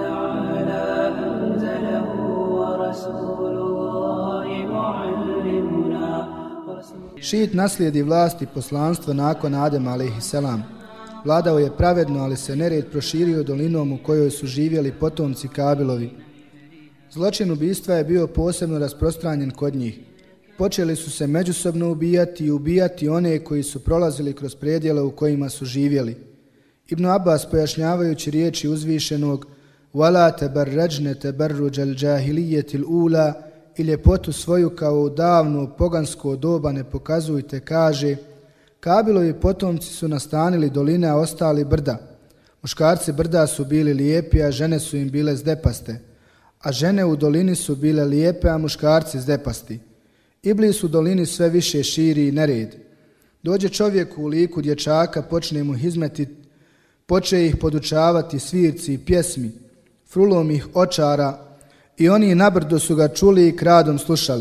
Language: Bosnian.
تعالى أنزله ورسول الله معلمنا Šit naslijedi vlasti poslanstva nakon Adema a.s. Vladao je pravedno, ali se nered proširio dolinom u kojoj su živjeli potomci Kabilovi. Zločin ubistva je bio posebno rasprostranjen kod njih. Počeli su se međusobno ubijati i ubijati one koji su prolazili kroz predjele u kojima su živjeli. Ibn Abbas pojašnjavajući riječi uzvišenog وَلَا تَبَرَّجْنَ تَبَرُّجَ الْجَاهِلِيَّةِ الْأُولَا i ljepotu svoju kao u davno pogansko doba ne pokazujte, kaže Kabilovi potomci su nastanili doline, a ostali brda. Muškarci brda su bili lijepi, a žene su im bile zdepaste. A žene u dolini su bile lijepe, a muškarci zdepasti. Iblis u dolini sve više širi i nered. Dođe čovjek u liku dječaka, počne mu hizmeti, poče ih podučavati svirci i pjesmi, frulom ih očara i oni nabrdo su ga čuli i kradom slušali.